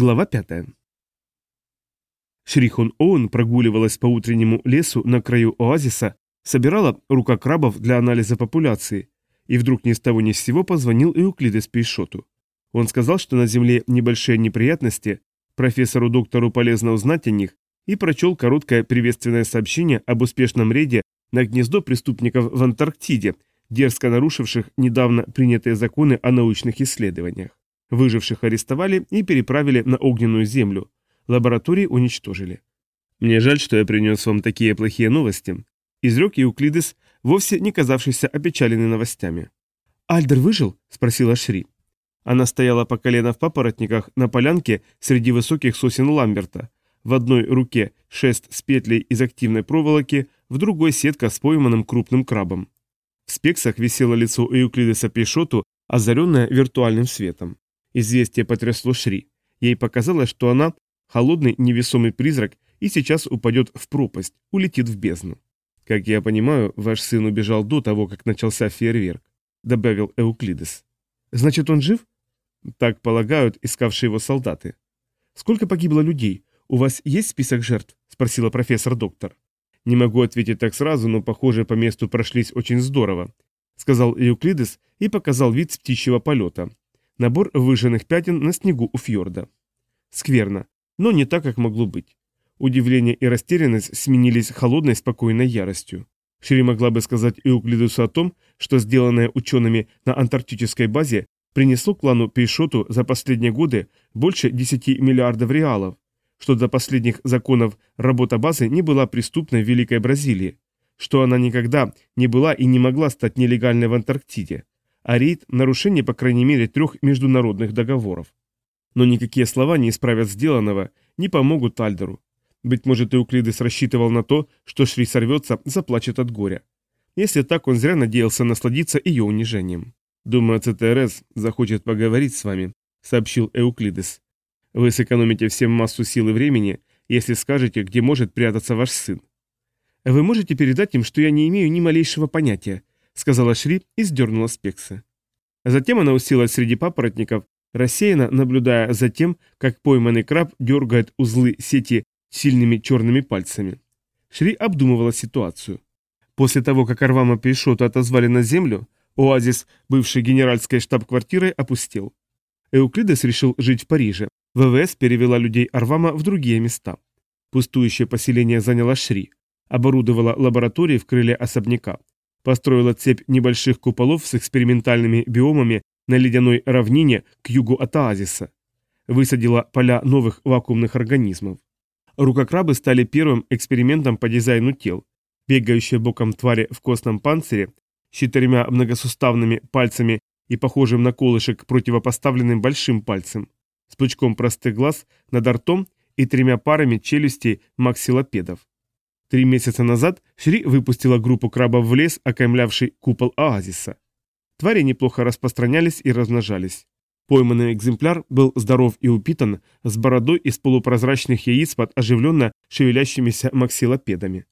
Глава 5. Шрихон Оуэн прогуливалась по утреннему лесу на краю оазиса, собирала рука крабов для анализа популяции, и вдруг ни с того ни с сего позвонил Эуклидес Пейшоту. Он сказал, что на Земле небольшие неприятности, профессору-доктору полезно узнать о них, и прочел короткое приветственное сообщение об успешном рейде на гнездо преступников в Антарктиде, дерзко нарушивших недавно принятые законы о научных исследованиях. Выживших арестовали и переправили на огненную землю. Лаборатории уничтожили. Мне жаль, что я принес вам такие плохие новости. Изрек Еуклидес, вовсе не казавшийся опечаленный новостями. «Альдер выжил?» – спросила Шри. Она стояла по колено в папоротниках на полянке среди высоких сосен Ламберта. В одной руке шест с петлей из активной проволоки, в другой сетка с пойманным крупным крабом. В спексах висело лицо Эуклидеса Пейшоту, озаренное виртуальным светом. Известие потрясло Шри. Ей показалось, что она холодный невесомый призрак и сейчас упадет в пропасть, улетит в бездну. «Как я понимаю, ваш сын убежал до того, как начался фейерверк», — добавил Эуклидес. «Значит, он жив?» «Так полагают искавшие его солдаты». «Сколько погибло людей? У вас есть список жертв?» — спросила профессор-доктор. «Не могу ответить так сразу, но, похоже, по месту прошлись очень здорово», — сказал Эуклидес и показал вид с птичьего полета. Набор выжженных пятен на снегу у фьорда. Скверно, но не так, как могло быть. Удивление и растерянность сменились холодной, спокойной яростью. Шири могла бы сказать Эуклидусу о том, что сделанное учеными на антарктической базе принесло клану Пейшоту за последние годы больше 10 миллиардов реалов, что до последних законов работа базы не была преступной в Великой Бразилии, что она никогда не была и не могла стать нелегальной в Антарктиде, а рейд – нарушение по крайней мере трех международных договоров. Но никакие слова не исправят сделанного, не помогут Альдеру. Быть может, Эуклидес рассчитывал на то, что Шри сорвется, заплачет от горя. Если так, он зря надеялся насладиться ее унижением. «Думаю, ЦТРС захочет поговорить с вами», — сообщил Эуклидес. «Вы сэкономите всем массу сил и времени, если скажете, где может прятаться ваш сын». «Вы можете передать им, что я не имею ни малейшего понятия», сказала Шри и сдернула спексы. Затем она уселась среди папоротников, рассеянно наблюдая за тем, как пойманный краб дергает узлы сети сильными черными пальцами. Шри обдумывала ситуацию. После того, как Арвама Пейшоту отозвали на землю, оазис, бывший генеральской штаб-квартирой, опустел. Эуклидес решил жить в Париже. ВВС перевела людей Арвама в другие места. Пустующее поселение заняло Шри. Оборудовала лаборатории в крыле особняка построила цепь небольших куполов с экспериментальными биомами на ледяной равнине к югу от оазиса. Высадила поля новых вакуумных организмов. Рукокрабы стали первым экспериментом по дизайну тел. Бегающие боком твари в костном панцире с четырьмя многосуставными пальцами и похожим на колышек противопоставленным большим пальцем, с пучком простых глаз над ртом и тремя парами челюстей максилопедов. Три месяца назад Шри выпустила группу крабов в лес, окаймлявший купол оазиса. Твари неплохо распространялись и размножались. Пойманный экземпляр был здоров и упитан, с бородой из полупрозрачных яиц под оживленно шевелящимися максилопедами.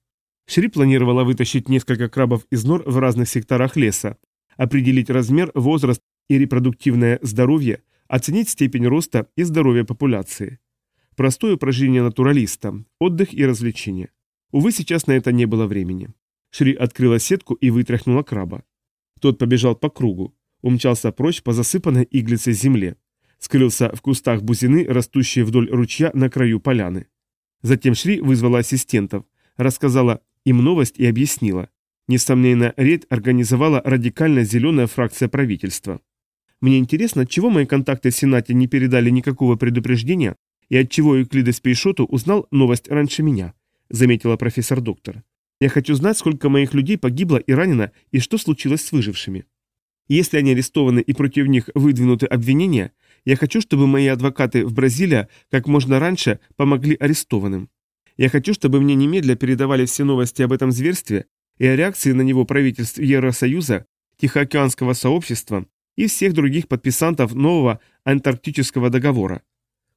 Шри планировала вытащить несколько крабов из нор в разных секторах леса, определить размер, возраст и репродуктивное здоровье, оценить степень роста и здоровья популяции. Простое упражнение натуралиста, отдых и развлечения. Увы, сейчас на это не было времени. Шри открыла сетку и вытряхнула краба. Тот побежал по кругу, умчался прочь по засыпанной иглицей земле, скрылся в кустах бузины, растущие вдоль ручья на краю поляны. Затем Шри вызвала ассистентов, рассказала им новость и объяснила. Несомненно, рейд организовала радикально зеленая фракция правительства. Мне интересно, чего мои контакты в Сенате не передали никакого предупреждения и отчего Эклидес Пейшоту узнал новость раньше меня. — заметила профессор-доктор. «Я хочу знать, сколько моих людей погибло и ранено, и что случилось с выжившими. Если они арестованы и против них выдвинуты обвинения, я хочу, чтобы мои адвокаты в Бразилии как можно раньше помогли арестованным. Я хочу, чтобы мне немедля передавали все новости об этом зверстве и о реакции на него правительств Евросоюза, Тихоокеанского сообщества и всех других подписантов нового Антарктического договора.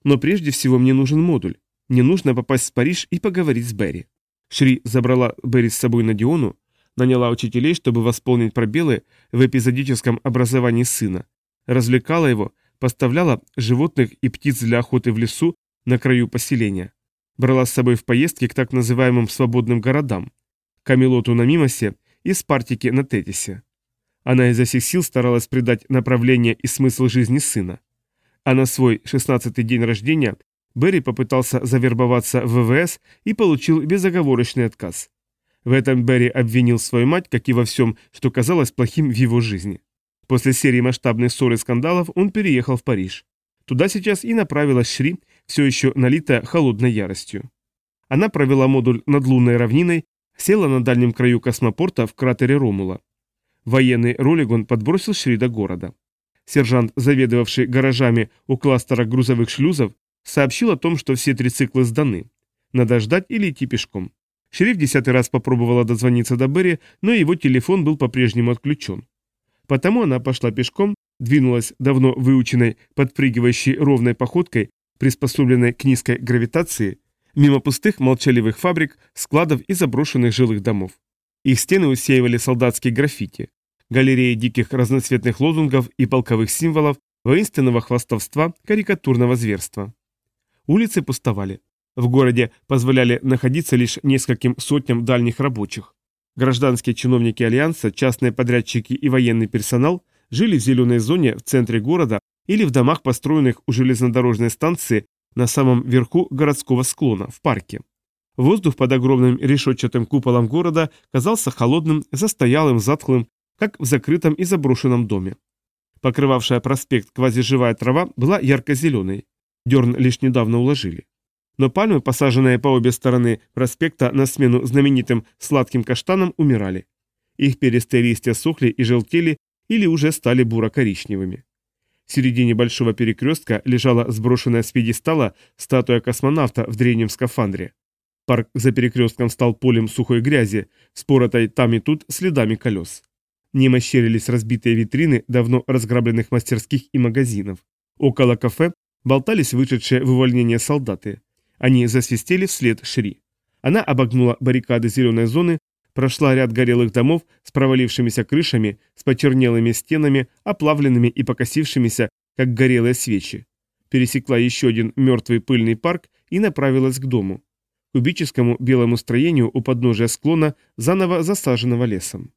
Но прежде всего мне нужен модуль. Мне нужно попасть в Париж и поговорить с Берри. Шри забрала Берри с собой на Диону, наняла учителей, чтобы восполнить пробелы в эпизодическом образовании сына, развлекала его, поставляла животных и птиц для охоты в лесу на краю поселения. Брала с собой в поездки к так называемым свободным городам, Камелоту на Мимосе и Спартике на Тетисе. Она изо всех сил старалась придать направление и смысл жизни сына. А на свой шестнадцатый день рождения Берри попытался завербоваться в ВВС и получил безоговорочный отказ. В этом Берри обвинил свою мать, как и во всем, что казалось плохим в его жизни. После серии масштабных ссор и скандалов он переехал в Париж. Туда сейчас и направилась Шри, все еще налитая холодной яростью. Она провела модуль над лунной равниной, села на дальнем краю космопорта в кратере Ромула. Военный Ролигон подбросил Шри до города. Сержант, заведовавший гаражами у кластера грузовых шлюзов, сообщил о том, что все три цикла сданы. Надо ждать или идти пешком. Шериф десятый раз попробовала дозвониться до Берри, но его телефон был по-прежнему отключен. Потому она пошла пешком, двинулась давно выученной, подпрыгивающей ровной походкой, приспособленной к низкой гравитации, мимо пустых молчаливых фабрик, складов и заброшенных жилых домов. Их стены усеивали солдатские граффити, галереи диких разноцветных лозунгов и полковых символов, воинственного хвастовства, карикатурного зверства. Улицы пустовали. В городе позволяли находиться лишь нескольким сотням дальних рабочих. Гражданские чиновники Альянса, частные подрядчики и военный персонал жили в зеленой зоне в центре города или в домах, построенных у железнодорожной станции на самом верху городского склона, в парке. Воздух под огромным решетчатым куполом города казался холодным, застоялым, затхлым, как в закрытом и заброшенном доме. Покрывавшая проспект квазиживая трава была ярко-зеленой. Дерн лишь недавно уложили но пальмы, посаженные по обе стороны проспекта на смену знаменитым сладким каштанам, умирали. Их перистые листья сохли и желтели или уже стали буро-коричневыми. В середине большого перекрестка лежала сброшенная с пьедестала статуя космонавта в древнем скафандре. Парк за перекрестком стал полем сухой грязи, споротой там и тут следами колес. Немо щерились разбитые витрины давно разграбленных мастерских и магазинов. Около кафе болтались вышедшие в увольнение солдаты. Они засвистели вслед Шри. Она обогнула баррикады зеленой зоны, прошла ряд горелых домов с провалившимися крышами, с почернелыми стенами, оплавленными и покосившимися, как горелые свечи. Пересекла еще один мертвый пыльный парк и направилась к дому. Кубическому белому строению у подножия склона, заново засаженного лесом.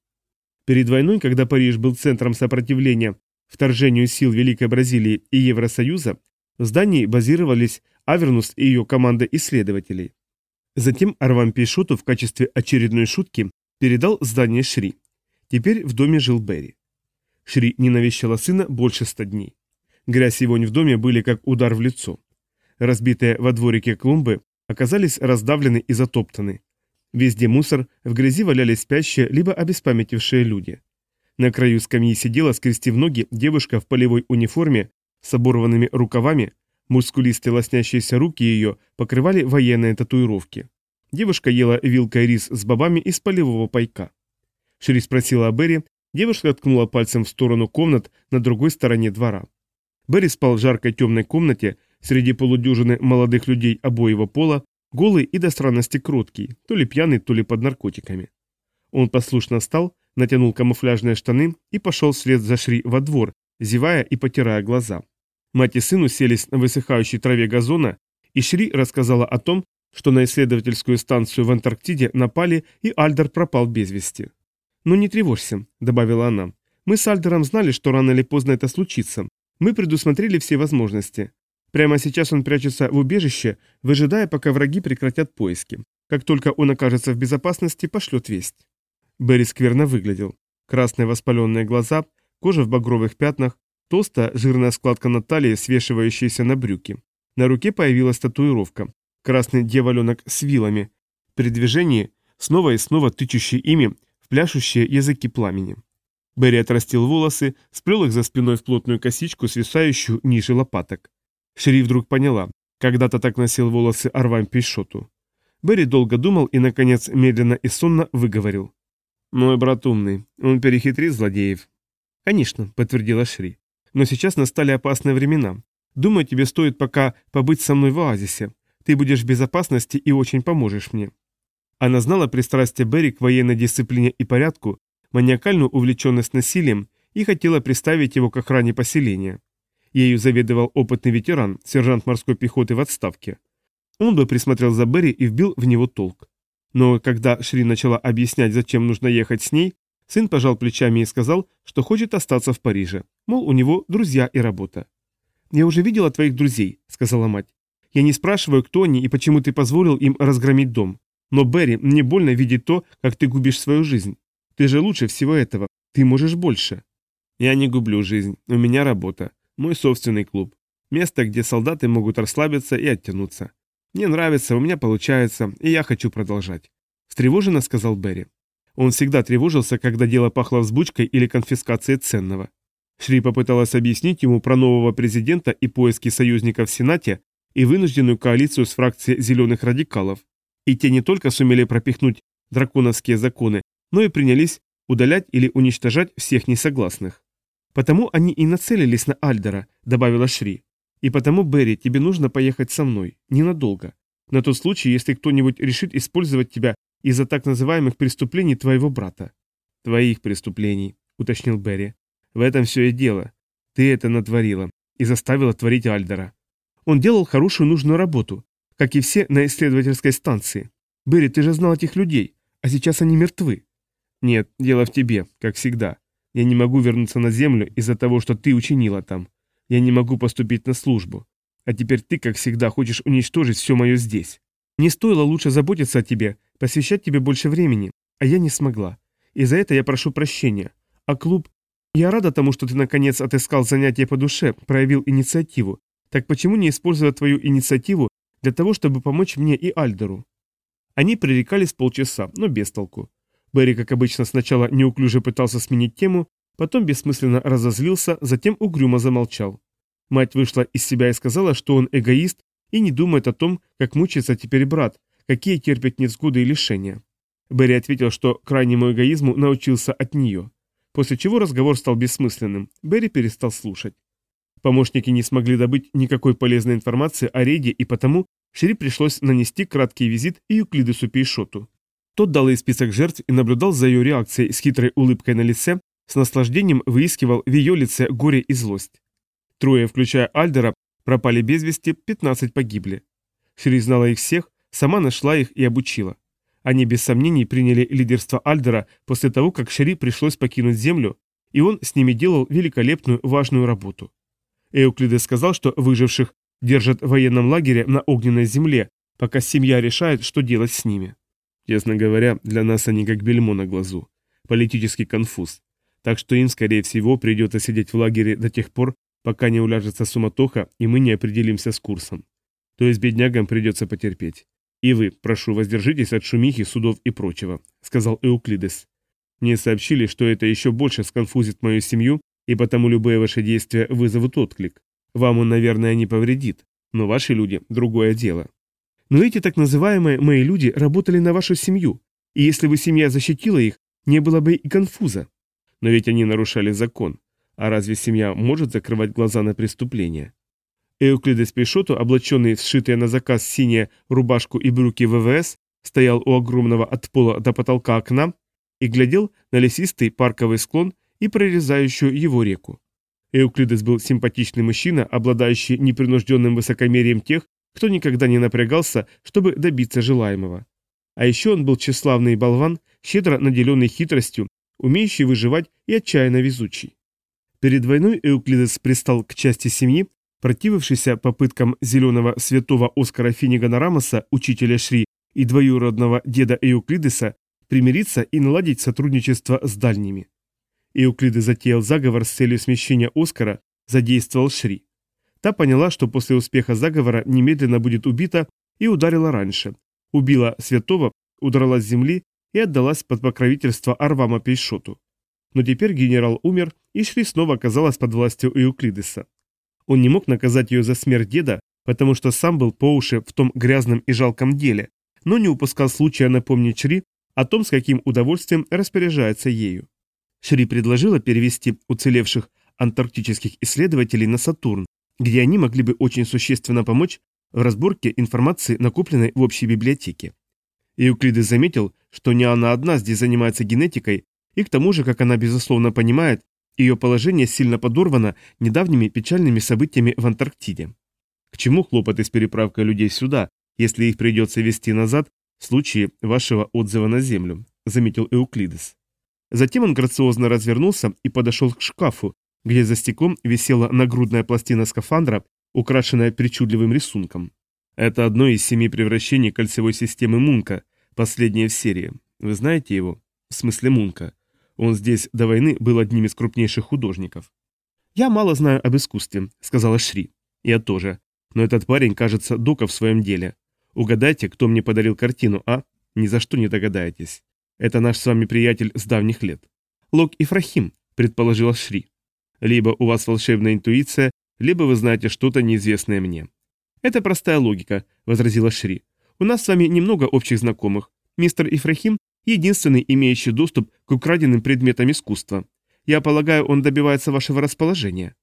Перед войной, когда Париж был центром сопротивления вторжению сил Великой Бразилии и Евросоюза, в здании базировались Авернус и ее команда исследователей. Затем Арвам Пейшоту в качестве очередной шутки передал здание Шри. Теперь в доме жил Берри. Шри не навещала сына больше ста дней. Грязь и вонь в доме были как удар в лицо. Разбитые во дворике клумбы оказались раздавлены и затоптаны. Везде мусор, в грязи валялись спящие, либо обеспамятившие люди. На краю скамьи сидела, скрестив ноги, девушка в полевой униформе с оборванными рукавами, Мускулистые лоснящиеся руки ее покрывали военные татуировки. Девушка ела вилкой рис с бобами из полевого пайка. Шри спросила о Берри, девушка ткнула пальцем в сторону комнат на другой стороне двора. Берри спал в жаркой темной комнате среди полудюжины молодых людей обоего пола, голый и до странности кроткий, то ли пьяный, то ли под наркотиками. Он послушно встал, натянул камуфляжные штаны и пошел вслед за Шри во двор, зевая и потирая глаза. Мать и сын уселись на высыхающей траве газона, и Шри рассказала о том, что на исследовательскую станцию в Антарктиде напали, и Альдер пропал без вести. «Ну не тревожься», — добавила она. «Мы с Альдером знали, что рано или поздно это случится. Мы предусмотрели все возможности. Прямо сейчас он прячется в убежище, выжидая, пока враги прекратят поиски. Как только он окажется в безопасности, пошлет весть». Берри скверно выглядел. Красные воспаленные глаза, кожа в багровых пятнах, Толстая жирная складка на талии, свешивающаяся на брюки. На руке появилась татуировка. Красный дьяволенок с вилами. При движении снова и снова тычущий ими в пляшущие языки пламени. Берри отрастил волосы, сплел их за спиной в плотную косичку, свисающую ниже лопаток. Шериф вдруг поняла, когда-то так носил волосы Арвам Пейшоту. Берри долго думал и, наконец, медленно и сонно выговорил. «Мой брат умный, он перехитрит злодеев». «Конечно», — подтвердила Шри. Но сейчас настали опасные времена. Думаю, тебе стоит пока побыть со мной в оазисе. Ты будешь в безопасности и очень поможешь мне». Она знала пристрастие Берри к военной дисциплине и порядку, маниакальную увлеченность насилием и хотела приставить его к охране поселения. Ею заведовал опытный ветеран, сержант морской пехоты в отставке. Он бы присмотрел за Берри и вбил в него толк. Но когда Шри начала объяснять, зачем нужно ехать с ней, сын пожал плечами и сказал, что хочет остаться в Париже. Мол, у него друзья и работа. «Я уже видела твоих друзей», — сказала мать. «Я не спрашиваю, кто они и почему ты позволил им разгромить дом. Но, Берри, мне больно видеть то, как ты губишь свою жизнь. Ты же лучше всего этого. Ты можешь больше». «Я не гублю жизнь. У меня работа. Мой собственный клуб. Место, где солдаты могут расслабиться и оттянуться. Мне нравится, у меня получается, и я хочу продолжать. Встревоженно сказал Берри. Он всегда тревожился, когда дело пахло взбучкой или конфискацией ценного. Шри попыталась объяснить ему про нового президента и поиски союзников в Сенате и вынужденную коалицию с фракцией зеленых радикалов. И те не только сумели пропихнуть драконовские законы, но и принялись удалять или уничтожать всех несогласных. «Потому они и нацелились на Альдера», — добавила Шри. «И потому, Берри, тебе нужно поехать со мной. Ненадолго. На тот случай, если кто-нибудь решит использовать тебя из-за так называемых преступлений твоего брата». «Твоих преступлений», — уточнил Берри. «В этом все и дело. Ты это натворила и заставила творить Альдера. Он делал хорошую нужную работу, как и все на исследовательской станции. Берри, ты же знал этих людей, а сейчас они мертвы». «Нет, дело в тебе, как всегда. Я не могу вернуться на землю из-за того, что ты учинила там. Я не могу поступить на службу. А теперь ты, как всегда, хочешь уничтожить все мое здесь. Не стоило лучше заботиться о тебе, посвящать тебе больше времени, а я не смогла. И за это я прошу прощения. А клуб... Я рада тому, что ты наконец отыскал занятие по душе, проявил инициативу. Так почему не использовать твою инициативу для того, чтобы помочь мне и Альдеру? Они пререкались полчаса, но без толку. Берри, как обычно, сначала неуклюже пытался сменить тему, потом бессмысленно разозлился, затем угрюмо замолчал. Мать вышла из себя и сказала, что он эгоист и не думает о том, как мучается теперь брат, какие терпят невзгоды и лишения. Берри ответил, что крайнему эгоизму научился от нее. После чего разговор стал бессмысленным, Берри перестал слушать. Помощники не смогли добыть никакой полезной информации о рейде, и потому Шри пришлось нанести краткий визит и Юклидесу Пейшоту. Тот дал ей список жертв и наблюдал за ее реакцией с хитрой улыбкой на лице, с наслаждением выискивал в ее лице горе и злость. Трое, включая Альдера, пропали без вести, 15 погибли. Шри знала их всех, сама нашла их и обучила. Они без сомнений приняли лидерство Альдера после того, как Шри пришлось покинуть Землю, и он с ними делал великолепную важную работу. Эуклидес сказал, что выживших держат в военном лагере на огненной земле, пока семья решает, что делать с ними. Честно говоря, для нас они как бельмо на глазу. Политический конфуз. Так что им, скорее всего, придется сидеть в лагере до тех пор, пока не уляжется суматоха, и мы не определимся с курсом. То есть беднягам придется потерпеть. И вы, прошу, воздержитесь от шумихи, судов и прочего», — сказал Эуклидес. «Мне сообщили, что это еще больше сконфузит мою семью, и потому любые ваши действия вызовут отклик. Вам он, наверное, не повредит, но ваши люди — другое дело. Но эти так называемые «мои люди» работали на вашу семью, и если бы семья защитила их, не было бы и конфуза. Но ведь они нарушали закон. А разве семья может закрывать глаза на преступления? Эуклидес Пешоту, облаченный в сшитые на заказ синие рубашку и брюки ВВС, стоял у огромного от пола до потолка окна и глядел на лесистый парковый склон и прорезающую его реку. Эуклидес был симпатичный мужчина, обладающий непринужденным высокомерием тех, кто никогда не напрягался, чтобы добиться желаемого. А еще он был тщеславный болван, щедро наделенный хитростью, умеющий выживать и отчаянно везучий. Перед войной Эуклидес пристал к части семьи, противившейся попыткам зеленого святого Оскара Финнигана Рамоса, учителя Шри и двоюродного деда Эуклидеса, примириться и наладить сотрудничество с дальними. Эуклидес затеял заговор с целью смещения Оскара, задействовал Шри. Та поняла, что после успеха заговора немедленно будет убита и ударила раньше. Убила святого, удрала с земли и отдалась под покровительство Арвама Пейшоту. Но теперь генерал умер, и Шри снова оказалась под властью Эуклидеса. Он не мог наказать ее за смерть деда, потому что сам был по уши в том грязном и жалком деле, но не упускал случая напомнить Шри о том, с каким удовольствием распоряжается ею. Шри предложила перевести уцелевших антарктических исследователей на Сатурн, где они могли бы очень существенно помочь в разборке информации, накопленной в общей библиотеке. Эуклидес заметил, что не она одна здесь занимается генетикой, и к тому же, как она безусловно понимает, Ее положение сильно подорвано недавними печальными событиями в Антарктиде. К чему хлопоты с переправкой людей сюда, если их придется вести назад в случае вашего отзыва на Землю, заметил Эуклидес. Затем он грациозно развернулся и подошел к шкафу, где за стеклом висела нагрудная пластина скафандра, украшенная причудливым рисунком. Это одно из семи превращений кольцевой системы Мунка, последнее в серии. Вы знаете его? В смысле Мунка. Он здесь до войны был одним из крупнейших художников. «Я мало знаю об искусстве», — сказала Шри. «Я тоже. Но этот парень, кажется, дока в своем деле. Угадайте, кто мне подарил картину, а? Ни за что не догадаетесь. Это наш с вами приятель с давних лет. Лок Ифрахим, предположила Шри. Либо у вас волшебная интуиция, либо вы знаете что-то неизвестное мне. Это простая логика, возразила Шри. У нас с вами немного общих знакомых. Мистер Ифрахим – единственный, имеющий доступ к украденным предметам искусства. Я полагаю, он добивается вашего расположения.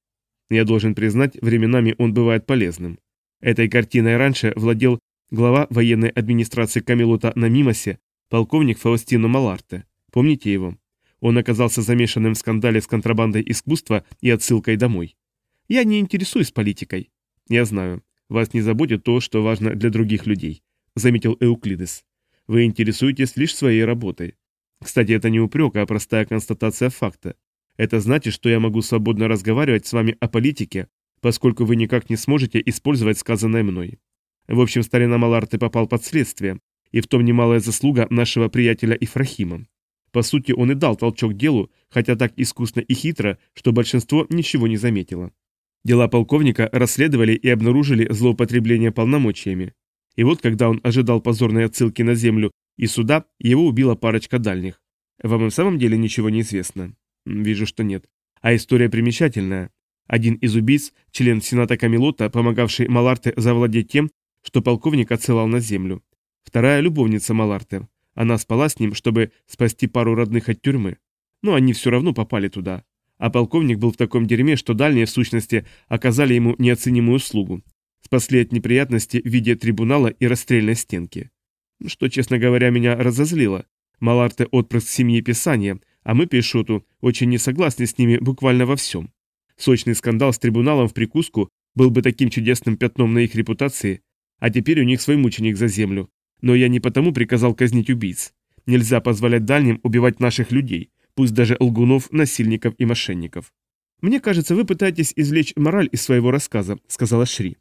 Я должен признать, временами он бывает полезным. Этой картиной раньше владел глава военной администрации Камелота на Мимосе, полковник Фаустино Маларте. Помните его? Он оказался замешанным в скандале с контрабандой искусства и отсылкой домой. Я не интересуюсь политикой. Я знаю, вас не заботит то, что важно для других людей, заметил Эуклидес. Вы интересуетесь лишь своей работой. Кстати, это не упрек, а простая констатация факта. Это значит, что я могу свободно разговаривать с вами о политике, поскольку вы никак не сможете использовать сказанное мной. В общем, старина Маларте попал под следствие, и в том немалая заслуга нашего приятеля Ифрахима. По сути, он и дал толчок делу, хотя так искусно и хитро, что большинство ничего не заметило. Дела полковника расследовали и обнаружили злоупотребление полномочиями. И вот, когда он ожидал позорной отсылки на землю и суда, его убила парочка дальних. Вам и в самом деле ничего не известно? Вижу, что нет. А история примечательная. Один из убийц, член Сената Камелота, помогавший Маларте завладеть тем, что полковник отсылал на землю. Вторая – любовница Маларте. Она спала с ним, чтобы спасти пару родных от тюрьмы. Но они все равно попали туда. А полковник был в таком дерьме, что дальние, в сущности, оказали ему неоценимую услугу. Спасли от неприятности в виде трибунала и расстрельной стенки. Что, честно говоря, меня разозлило. Маларте отпрыск семьи Писания, а мы, Пешоту, очень не согласны с ними буквально во всем. Сочный скандал с трибуналом в прикуску был бы таким чудесным пятном на их репутации, а теперь у них свой мученик за землю, но я не потому приказал казнить убийц. Нельзя позволять дальним убивать наших людей, пусть даже лгунов, насильников и мошенников. «Мне кажется, вы пытаетесь извлечь мораль из своего рассказа», — сказала Шри.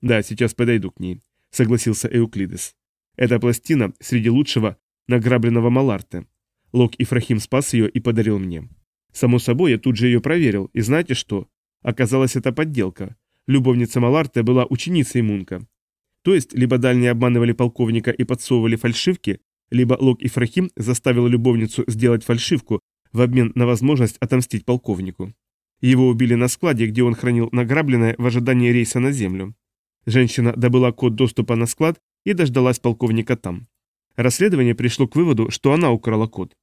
«Да, сейчас подойду к ней», — согласился Эуклидес. «Эта пластина среди лучшего награбленного Маларте. Лок Ифрахим спас ее и подарил мне. Само собой, я тут же ее проверил, и знаете что? Оказалось, это подделка. Любовница Маларте была ученицей Мунка. То есть, либо дальние обманывали полковника и подсовывали фальшивки, либо Лок Ифрахим заставил любовницу сделать фальшивку в обмен на возможность отомстить полковнику. Его убили на складе, где он хранил награбленное в ожидании рейса на землю. Женщина добыла код доступа на склад и дождалась полковника там. Расследование пришло к выводу, что она украла код.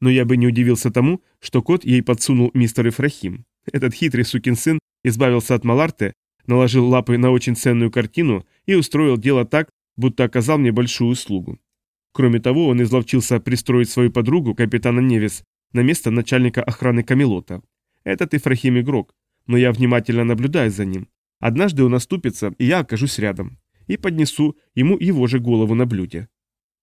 Но я бы не удивился тому, что код ей подсунул мистер Ифрахим. Этот хитрый сукин сын избавился от Маларте, наложил лапы на очень ценную картину и устроил дело так, будто оказал мне большую услугу. Кроме того, он изловчился пристроить свою подругу, капитана Невис, на место начальника охраны Камелота. Этот Ифрахим игрок, но я внимательно наблюдаю за ним. Однажды он оступится, и я окажусь рядом. И поднесу ему его же голову на блюде.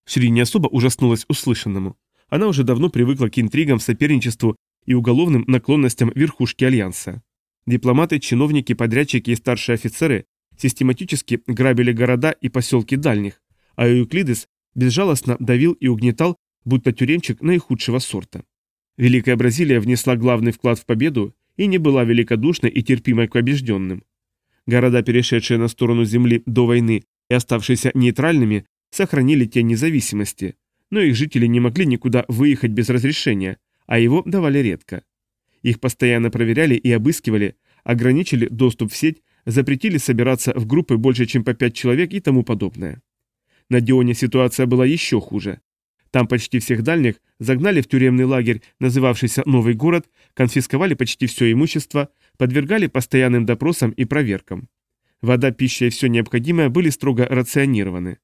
Шри не особо ужаснулась услышанному. Она уже давно привыкла к интригам, соперничеству и уголовным наклонностям верхушки Альянса. Дипломаты, чиновники, подрядчики и старшие офицеры систематически грабили города и поселки дальних, а Эуклидес безжалостно давил и угнетал, будто тюремчик наихудшего сорта. Великая Бразилия внесла главный вклад в победу и не была великодушной и терпимой к побежденным. Города, перешедшие на сторону земли до войны и оставшиеся нейтральными, сохранили тень независимости, но их жители не могли никуда выехать без разрешения, а его давали редко. Их постоянно проверяли и обыскивали, ограничили доступ в сеть запретили собираться в группы больше, чем по пять человек и тому подобное. На Дионе ситуация была еще хуже. Там почти всех дальних загнали в тюремный лагерь, называвшийся «Новый город», конфисковали почти все имущество, подвергали постоянным допросам и проверкам. Вода, пища и все необходимое были строго рационированы.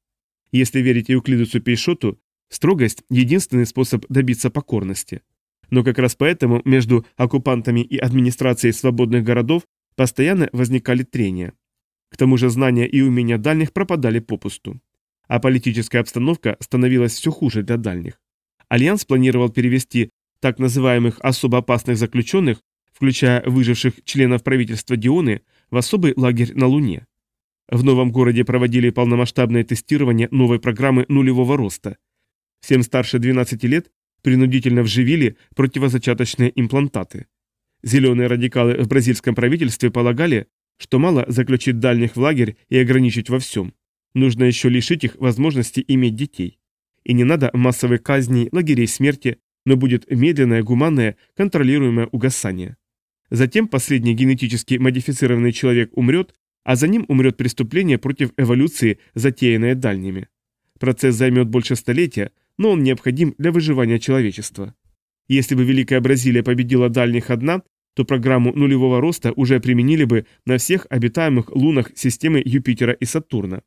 Если верить Евклидусу Пейшоту, строгость – единственный способ добиться покорности. Но как раз поэтому между оккупантами и администрацией свободных городов постоянно возникали трения. К тому же знания и умения дальних пропадали попусту. А политическая обстановка становилась все хуже для дальних. Альянс планировал перевести так называемых особо опасных заключенных, включая выживших членов правительства Дионы, в особый лагерь на Луне. В новом городе проводили полномасштабное тестирование новой программы нулевого роста. Всем старше 12 лет принудительно вживили противозачаточные имплантаты. Зеленые радикалы в бразильском правительстве полагали, что мало заключить дальних в лагерь и ограничить во всем. Нужно еще лишить их возможности иметь детей. И не надо массовой казни, лагерей смерти, но будет медленное, гуманное, контролируемое угасание. Затем последний генетически модифицированный человек умрет, а за ним умрет преступление против эволюции, затеянное дальними. Процесс займет больше столетия, но он необходим для выживания человечества. Если бы Великая Бразилия победила дальних одна, то программу нулевого роста уже применили бы на всех обитаемых лунах системы Юпитера и Сатурна.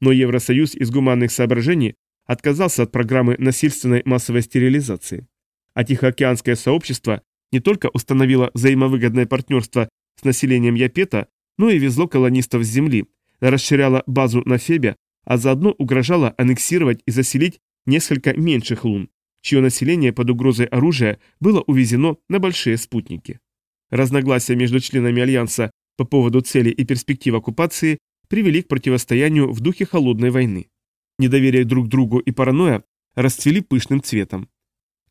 Но Евросоюз из гуманных соображений отказался от программы насильственной массовой стерилизации. А Тихоокеанское сообщество не только установило взаимовыгодное партнерство с населением Япета, но и везло колонистов с Земли, расширяло базу на Фебе, а заодно угрожало аннексировать и заселить несколько меньших лун, чье население под угрозой оружия было увезено на большие спутники. Разногласия между членами Альянса по поводу цели и перспектив оккупации привели к противостоянию в духе холодной войны. Недоверие друг другу и паранойя расцвели пышным цветом.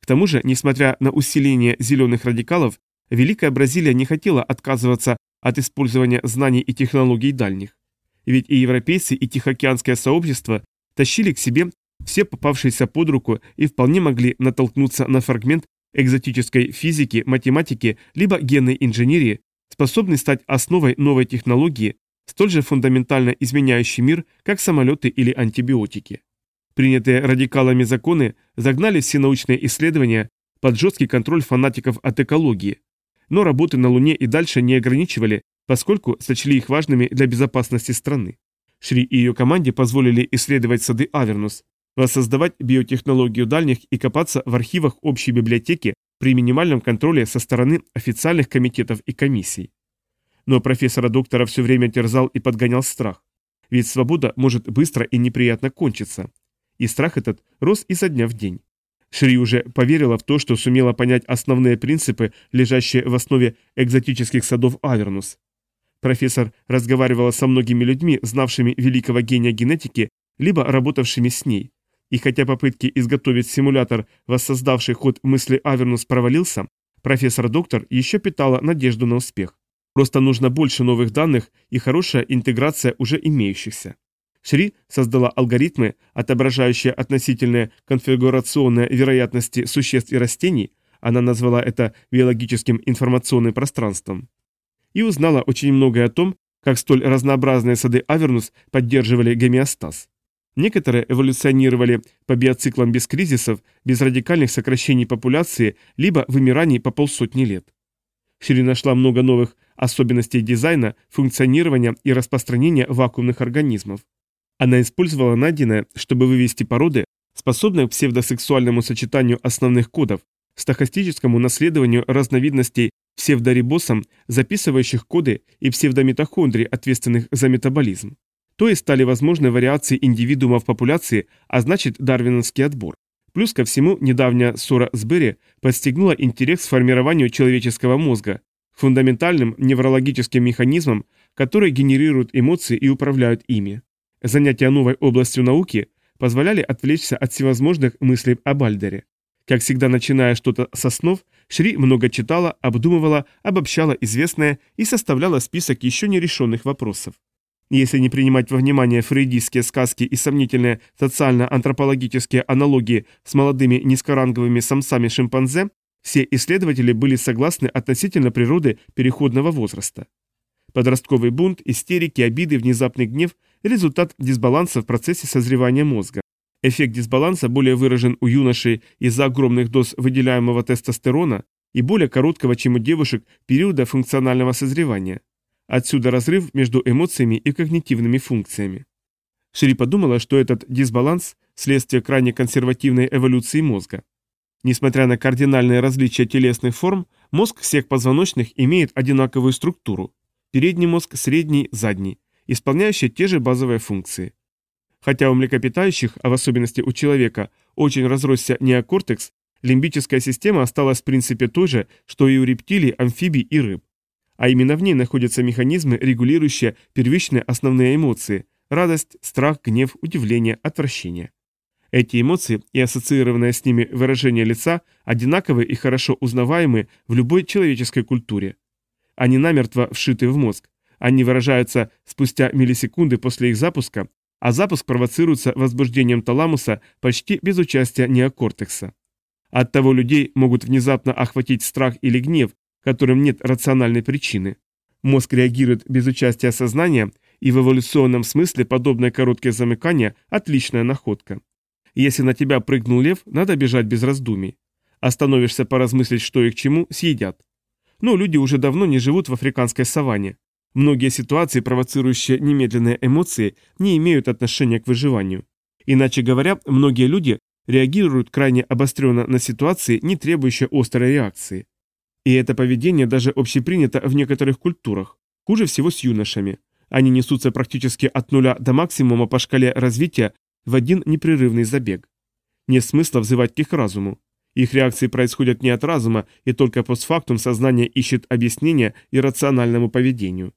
К тому же, несмотря на усиление зеленых радикалов, Великая Бразилия не хотела отказываться от использования знаний и технологий дальних. Ведь и европейцы, и Тихоокеанское сообщество тащили к себе все попавшиеся под руку и вполне могли натолкнуться на фрагмент экзотической физики, математики либо генной инженерии, способный стать основой новой технологии, столь же фундаментально изменяющий мир, как самолеты или антибиотики. Принятые радикалами законы загнали все научные исследования под жесткий контроль фанатиков от экологии, но работы на Луне и дальше не ограничивали, поскольку сочли их важными для безопасности страны. Шри и ее команде позволили исследовать сады Авернус, воссоздавать биотехнологию дальних и копаться в архивах общей библиотеки при минимальном контроле со стороны официальных комитетов и комиссий. Но профессора-доктора все время терзал и подгонял страх. Ведь свобода может быстро и неприятно кончиться. И страх этот рос изо дня в день. Шри уже поверила в то, что сумела понять основные принципы, лежащие в основе экзотических садов Авернус. Профессор разговаривала со многими людьми, знавшими великого гения генетики, либо работавшими с ней. И хотя попытки изготовить симулятор, воссоздавший ход мысли Авернус, провалился, профессор-доктор еще питала надежду на успех. Просто нужно больше новых данных и хорошая интеграция уже имеющихся. Шри создала алгоритмы, отображающие относительные конфигурационные вероятности существ и растений, она назвала это биологическим информационным пространством, и узнала очень многое о том, как столь разнообразные сады Авернус поддерживали гомеостаз. Некоторые эволюционировали по биоциклам без кризисов, без радикальных сокращений популяции, либо вымираний по полсотни лет. Шри нашла много новых особенностей дизайна, функционирования и распространения вакуумных организмов. Она использовала найденное, чтобы вывести породы, способные к псевдосексуальному сочетанию основных кодов, стохастическому наследованию разновидностей псевдорибосом, записывающих коды и псевдомитохондрий, ответственных за метаболизм то и стали возможны вариации индивидуумов популяции, а значит дарвиновский отбор. Плюс ко всему, недавняя ссора с Берри подстегнула интерес к сформированию человеческого мозга, фундаментальным неврологическим механизмом, который генерирует эмоции и управляют ими. Занятия новой областью науки позволяли отвлечься от всевозможных мыслей об Альдере. Как всегда, начиная что-то с основ, Шри много читала, обдумывала, обобщала известное и составляла список еще нерешенных вопросов. Если не принимать во внимание фрейдистские сказки и сомнительные социально-антропологические аналогии с молодыми низкоранговыми самцами-шимпанзе, все исследователи были согласны относительно природы переходного возраста. Подростковый бунт, истерики, обиды, внезапный гнев – результат дисбаланса в процессе созревания мозга. Эффект дисбаланса более выражен у юношей из-за огромных доз выделяемого тестостерона и более короткого, чем у девушек, периода функционального созревания. Отсюда разрыв между эмоциями и когнитивными функциями. Шри подумала, что этот дисбаланс – следствие крайне консервативной эволюции мозга. Несмотря на кардинальные различия телесных форм, мозг всех позвоночных имеет одинаковую структуру. Передний мозг, средний, задний, исполняющие те же базовые функции. Хотя у млекопитающих, а в особенности у человека, очень разросся неокортекс, лимбическая система осталась в принципе той же, что и у рептилий, амфибий и рыб. А именно в ней находятся механизмы, регулирующие первичные основные эмоции – радость, страх, гнев, удивление, отвращение. Эти эмоции и ассоциированное с ними выражение лица одинаковы и хорошо узнаваемы в любой человеческой культуре. Они намертво вшиты в мозг. Они выражаются спустя миллисекунды после их запуска, а запуск провоцируется возбуждением таламуса почти без участия неокортекса. Оттого людей могут внезапно охватить страх или гнев, которым нет рациональной причины. Мозг реагирует без участия сознания, и в эволюционном смысле подобное короткое замыкание – отличная находка. Если на тебя прыгнул лев, надо бежать без раздумий. Остановишься поразмыслить, что и к чему, съедят. Но люди уже давно не живут в африканской саванне. Многие ситуации, провоцирующие немедленные эмоции, не имеют отношения к выживанию. Иначе говоря, многие люди реагируют крайне обостренно на ситуации, не требующие острой реакции. И это поведение даже общепринято в некоторых культурах. Хуже всего с юношами. Они несутся практически от нуля до максимума по шкале развития в один непрерывный забег. Нет смысла взывать к их разуму. Их реакции происходят не от разума, и только постфактум сознание ищет объяснение иррациональному поведению.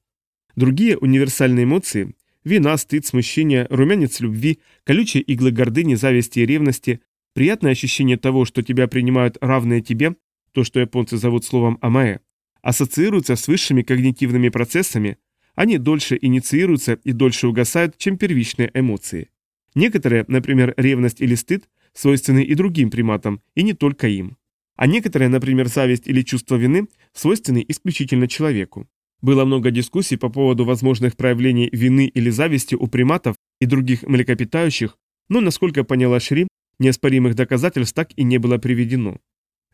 Другие универсальные эмоции – вина, стыд, смущение, румянец любви, колючие иглы гордыни, зависти и ревности, приятное ощущение того, что тебя принимают равные тебе, то, что японцы зовут словом «амаэ», ассоциируются с высшими когнитивными процессами, они дольше инициируются и дольше угасают, чем первичные эмоции. Некоторые, например, ревность или стыд, свойственны и другим приматам, и не только им. А некоторые, например, зависть или чувство вины, свойственны исключительно человеку. Было много дискуссий по поводу возможных проявлений вины или зависти у приматов и других млекопитающих, но, насколько поняла Шри, неоспоримых доказательств так и не было приведено.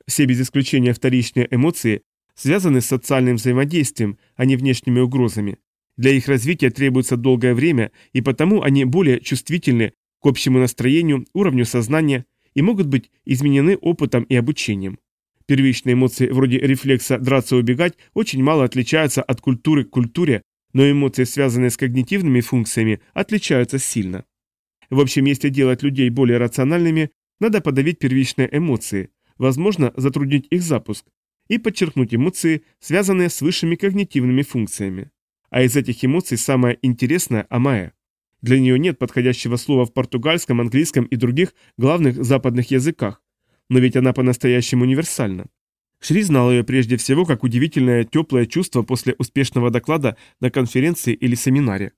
Все без исключения вторичные эмоции связаны с социальным взаимодействием, а не внешними угрозами, для их развития требуется долгое время, и потому они более чувствительны к общему настроению, уровню сознания и могут быть изменены опытом и обучением. Первичные эмоции вроде рефлекса драться-убегать очень мало отличаются от культуры к культуре, но эмоции, связанные с когнитивными функциями, отличаются сильно. В общем, если делать людей более рациональными, надо подавить первичные эмоции, возможно, затруднить их запуск, и подчеркнуть эмоции, связанные с высшими когнитивными функциями. А из этих эмоций самое интересное – амая. Для нее нет подходящего слова в португальском, английском и других главных западных языках, но ведь она по-настоящему универсальна. Шри знал ее прежде всего как удивительное теплое чувство после успешного доклада на конференции или семинаре.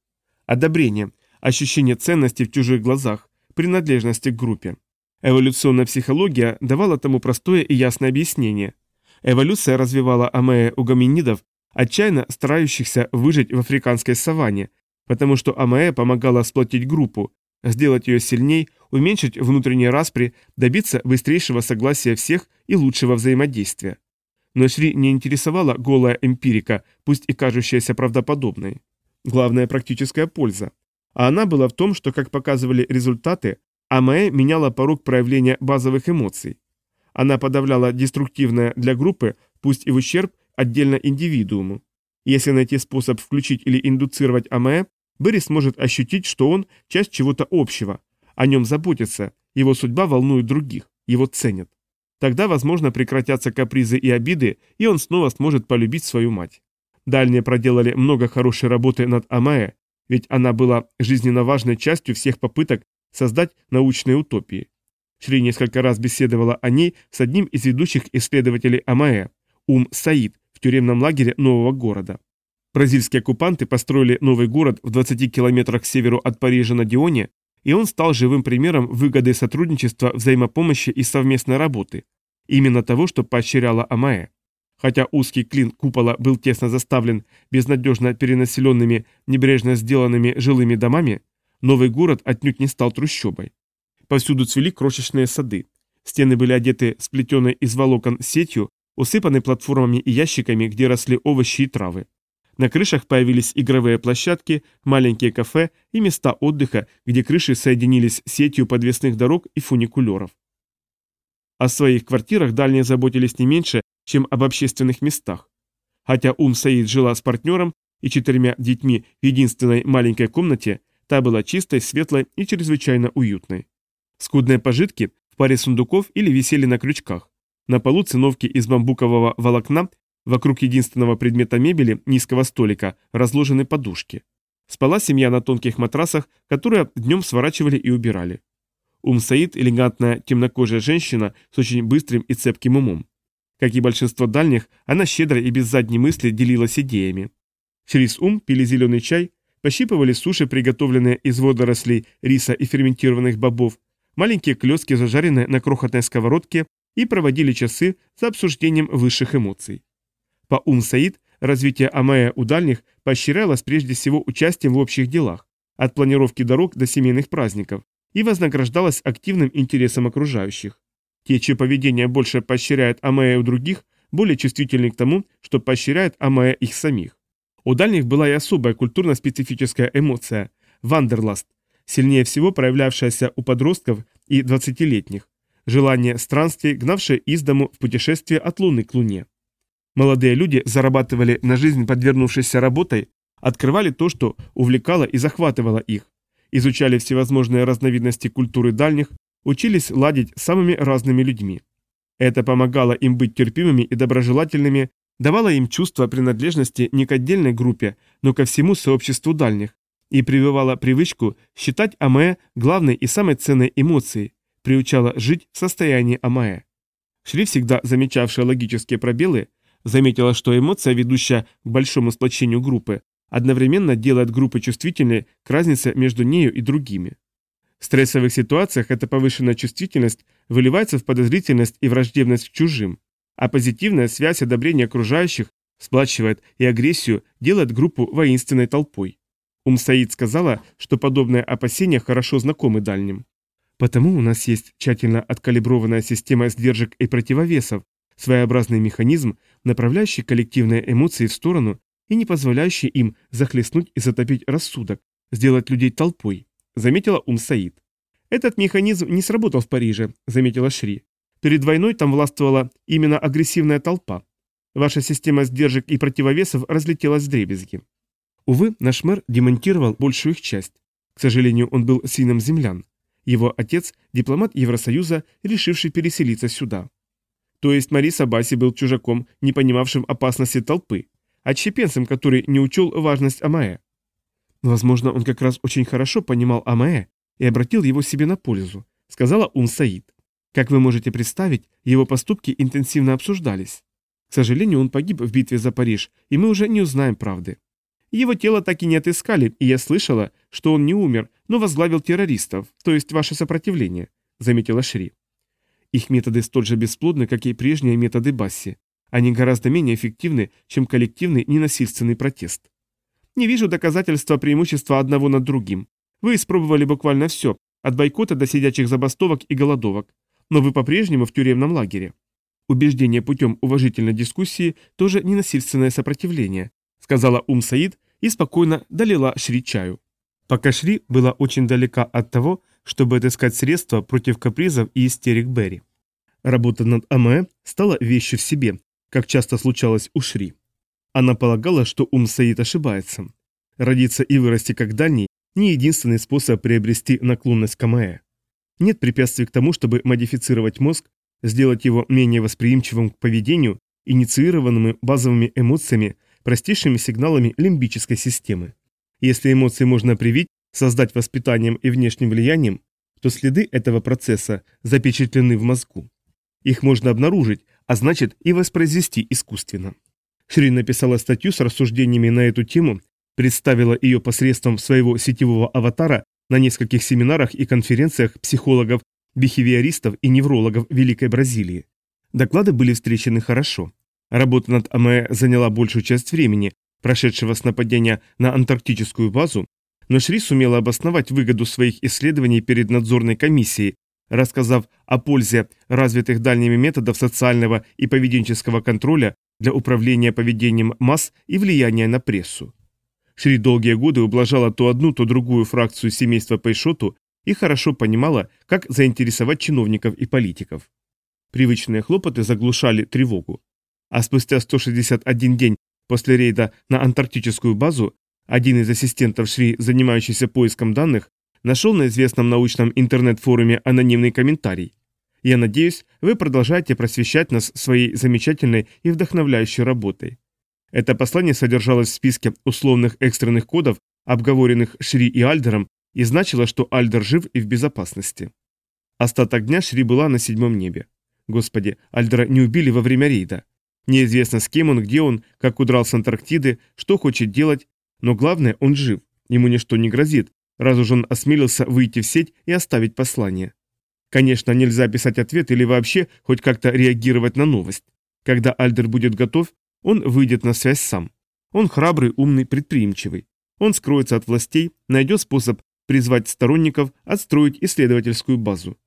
Одобрение, ощущение ценности в чужих глазах, принадлежности к группе. Эволюционная психология давала тому простое и ясное объяснение. Эволюция развивала амея у гоминидов отчаянно старающихся выжить в африканской саванне, потому что АМЭ помогала сплотить группу, сделать ее сильней, уменьшить внутренние распри, добиться быстрейшего согласия всех и лучшего взаимодействия. Но Шри не интересовала голая эмпирика, пусть и кажущаяся правдоподобной. Главная практическая польза. А она была в том, что, как показывали результаты, АМЭ меняла порог проявления базовых эмоций. Она подавляла деструктивное для группы, пусть и в ущерб отдельно индивидууму. Если найти способ включить или индуцировать АМЭ, Берри сможет ощутить, что он – часть чего-то общего, о нем заботятся, его судьба волнует других, его ценят. Тогда, возможно, прекратятся капризы и обиды, и он снова сможет полюбить свою мать. Дальние проделали много хорошей работы над Амаэ, ведь она была жизненно важной частью всех попыток создать научные утопии. Шри несколько раз беседовала о ней с одним из ведущих исследователей Амаэ, Ум Саид, тюремном лагере нового города. Бразильские оккупанты построили новый город в 20 километрах к северу от Парижа на Дионе, и он стал живым примером выгоды сотрудничества, взаимопомощи и совместной работы. Именно того, что поощряла Амаэ. Хотя узкий клин купола был тесно заставлен безнадежно перенаселенными, небрежно сделанными жилыми домами, новый город отнюдь не стал трущобой. Повсюду цвели крошечные сады. Стены были одеты сплетенной из волокон сетью, усыпанный платформами и ящиками, где росли овощи и травы. На крышах появились игровые площадки, маленькие кафе и места отдыха, где крыши соединились с сетью подвесных дорог и фуникулеров. О своих квартирах дальние заботились не меньше, чем об общественных местах. Хотя Ум Саид жила с партнером и четырьмя детьми в единственной маленькой комнате, та была чистой, светлой и чрезвычайно уютной. Скудные пожитки в паре сундуков или висели на крючках. На полу циновки из бамбукового волокна, вокруг единственного предмета мебели, низкого столика, разложены подушки. Спала семья на тонких матрасах, которые днем сворачивали и убирали. Ум Саид – элегантная темнокожая женщина с очень быстрым и цепким умом. Как и большинство дальних, она щедро и без задней мысли делилась идеями. Через ум пили зеленый чай, пощипывали суши, приготовленные из водорослей, риса и ферментированных бобов, маленькие клетки, зажаренные на крохотной сковородке, и проводили часы за обсуждением высших эмоций. По ум Саид развитие Амая у дальних поощрялось прежде всего участием в общих делах, от планировки дорог до семейных праздников, и вознаграждалось активным интересом окружающих. Те, чье поведение больше поощряет Амая у других, более чувствительны к тому, что поощряет Амая их самих. У дальних была и особая культурно-специфическая эмоция – вандерласт, сильнее всего проявлявшаяся у подростков и 20-летних, желание странствий, гнавшее из дому в путешествие от луны к луне. Молодые люди зарабатывали на жизнь подвернувшейся работой, открывали то, что увлекало и захватывало их, изучали всевозможные разновидности культуры дальних, учились ладить с самыми разными людьми. Это помогало им быть терпимыми и доброжелательными, давало им чувство принадлежности не к отдельной группе, но ко всему сообществу дальних, и прививало привычку считать Амэ главной и самой ценной эмоцией, приучала жить в состоянии Амэ. Шри, всегда замечавшая логические пробелы, заметила, что эмоция, ведущая к большому сплочению группы, одновременно делает группы чувствительной к разнице между нею и другими. В стрессовых ситуациях эта повышенная чувствительность выливается в подозрительность и враждебность к чужим, а позитивная связь одобрения окружающих сплачивает и агрессию делает группу воинственной толпой. Ум Саид сказала, что подобные опасения хорошо знакомы дальним. Потому у нас есть тщательно откалиброванная система сдержек и противовесов, своеобразный механизм, направляющий коллективные эмоции в сторону, и не позволяющий им захлестнуть и затопить рассудок, сделать людей толпой, заметила Ум Саид. Этот механизм не сработал в Париже, заметила Шри. Перед войной там властвовала именно агрессивная толпа. Ваша система сдержек и противовесов разлетелась в дребезги. Увы, наш мэр демонтировал большую их часть. К сожалению, он был сыном землян. Его отец – дипломат Евросоюза, решивший переселиться сюда. То есть Мариса Баси был чужаком, не понимавшим опасности толпы, отщепенцем, который не учел важность Амаэ. Возможно, он как раз очень хорошо понимал Амаэ и обратил его себе на пользу, сказала Ум Саид. Как вы можете представить, его поступки интенсивно обсуждались. К сожалению, он погиб в битве за Париж, и мы уже не узнаем правды. Его тело так и не отыскали, и я слышала, что он не умер, но возглавил террористов, то есть ваше сопротивление, заметила Шри. Их методы столь же бесплодны, как и прежние методы Басси. Они гораздо менее эффективны, чем коллективный ненасильственный протест. Не вижу доказательства преимущества одного над другим. Вы испробовали буквально все, от бойкота до сидячих забастовок и голодовок, но вы по-прежнему в тюремном лагере. Убеждение путем уважительной дискуссии тоже ненасильственное сопротивление, сказала Ум Саид и спокойно долила Шри чаю. Пока Шри была очень далека от того, чтобы отыскать средства против капризов и истерик Берри. Работа над АМЭ стала вещью в себе, как часто случалось у Шри. Она полагала, что ум Саид ошибается. Родиться и вырасти как дальний – не единственный способ приобрести наклонность к АМЭ. Нет препятствий к тому, чтобы модифицировать мозг, сделать его менее восприимчивым к поведению, инициированными базовыми эмоциями, простейшими сигналами лимбической системы. Если эмоции можно привить, создать воспитанием и внешним влиянием, то следы этого процесса запечатлены в мозгу. Их можно обнаружить, а значит и воспроизвести искусственно. Шри написала статью с рассуждениями на эту тему, представила ее посредством своего сетевого аватара на нескольких семинарах и конференциях психологов, бихевиористов и неврологов Великой Бразилии. Доклады были встречены хорошо. Работа над АМЭ заняла большую часть времени, прошедшего с нападения на антарктическую базу, но Шри сумела обосновать выгоду своих исследований перед надзорной комиссией, рассказав о пользе развитых дальними методов социального и поведенческого контроля для управления поведением масс и влияния на прессу. Шри долгие годы ублажала то одну, то другую фракцию семейства Пейшоту и хорошо понимала, как заинтересовать чиновников и политиков. Привычные хлопоты заглушали тревогу. А спустя 161 день после рейда на антарктическую базу один из ассистентов Шри, занимающийся поиском данных, нашел на известном научном интернет-форуме анонимный комментарий. Я надеюсь, вы продолжаете просвещать нас своей замечательной и вдохновляющей работой. Это послание содержалось в списке условных экстренных кодов, обговоренных Шри и Альдером, и значило, что Альдер жив и в безопасности. Остаток дня Шри была на седьмом небе. Господи, Альдера не убили во время рейда. Неизвестно, с кем он, где он, как удрал с Антарктиды, что хочет делать, но главное, он жив, ему ничто не грозит, раз уж он осмелился выйти в сеть и оставить послание. Конечно, нельзя писать ответ или вообще хоть как-то реагировать на новость. Когда Альдер будет готов, он выйдет на связь сам. Он храбрый, умный, предприимчивый. Он скроется от властей, найдет способ призвать сторонников, отстроить исследовательскую базу.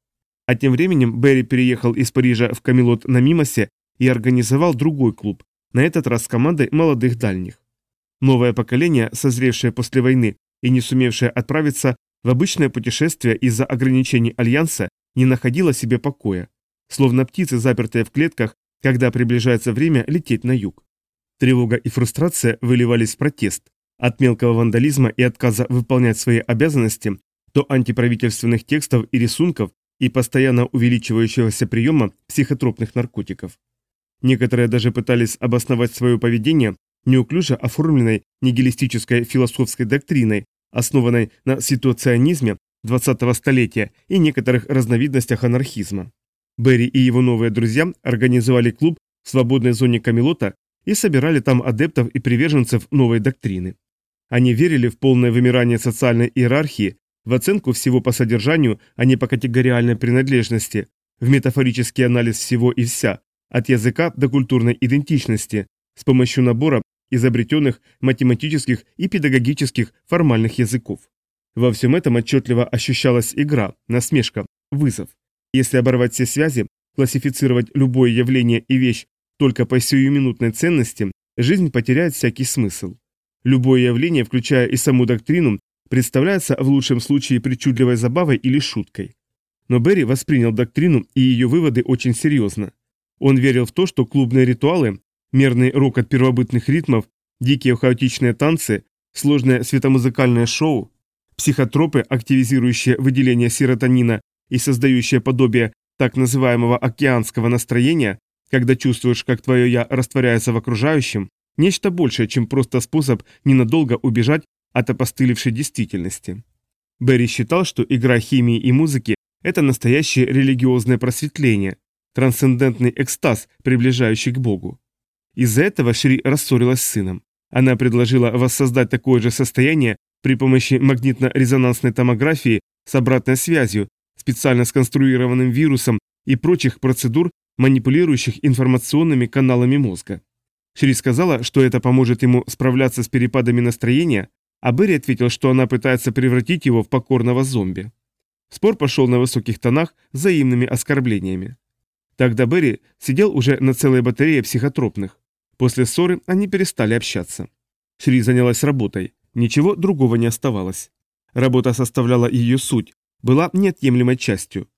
А тем временем Берри переехал из Парижа в Камелот на Мимосе и организовал другой клуб, на этот раз с командой молодых дальних. Новое поколение, созревшее после войны и не сумевшее отправиться в обычное путешествие из-за ограничений Альянса, не находило себе покоя, словно птицы, запертые в клетках, когда приближается время лететь на юг. Тревога и фрустрация выливались в протест, от мелкого вандализма и отказа выполнять свои обязанности до антиправительственных текстов и рисунков и постоянно увеличивающегося приема психотропных наркотиков. Некоторые даже пытались обосновать свое поведение неуклюже оформленной нигилистической философской доктриной, основанной на ситуационизме 20-го столетия и некоторых разновидностях анархизма. Берри и его новые друзья организовали клуб в свободной зоне Камелота и собирали там адептов и приверженцев новой доктрины. Они верили в полное вымирание социальной иерархии, в оценку всего по содержанию, а не по категориальной принадлежности, в метафорический анализ всего и вся, от языка до культурной идентичности, с помощью набора изобретенных математических и педагогических формальных языков. Во всем этом отчетливо ощущалась игра, насмешка, вызов. Если оборвать все связи, классифицировать любое явление и вещь только по сиюминутной ценности, жизнь потеряет всякий смысл. Любое явление, включая и саму доктрину, представляется в лучшем случае причудливой забавой или шуткой. Но Берри воспринял доктрину и ее выводы очень серьезно. Он верил в то, что клубные ритуалы мерный рокот первобытных ритмов, дикие хаотичные танцы, сложное светомузыкальное шоу, психотропы, активизирующие выделение серотонина и создающие подобие так называемого океанского настроения, когда чувствуешь, как твое «я» растворяется в окружающем, нечто большее, чем просто способ ненадолго убежать от опостылевшей действительности. Берри считал, что игра химии и музыки – это настоящее религиозное просветление, трансцендентный экстаз, приближающий к Богу. Из-за этого Шри рассорилась с сыном. Она предложила воссоздать такое же состояние при помощи магнитно-резонансной томографии с обратной связью, специально сконструированным вирусом и прочих процедур, манипулирующих информационными каналами мозга. Шри сказала, что это поможет ему справляться с перепадами настроения, а Берри ответил, что она пытается превратить его в покорного зомби. Спор пошел на высоких тонах взаимными оскорблениями. Тогда Берри сидел уже на целой батарее психотропных. После ссоры они перестали общаться. Шри занялась работой, ничего другого не оставалось. Работа составляла ее суть, была неотъемлемой частью.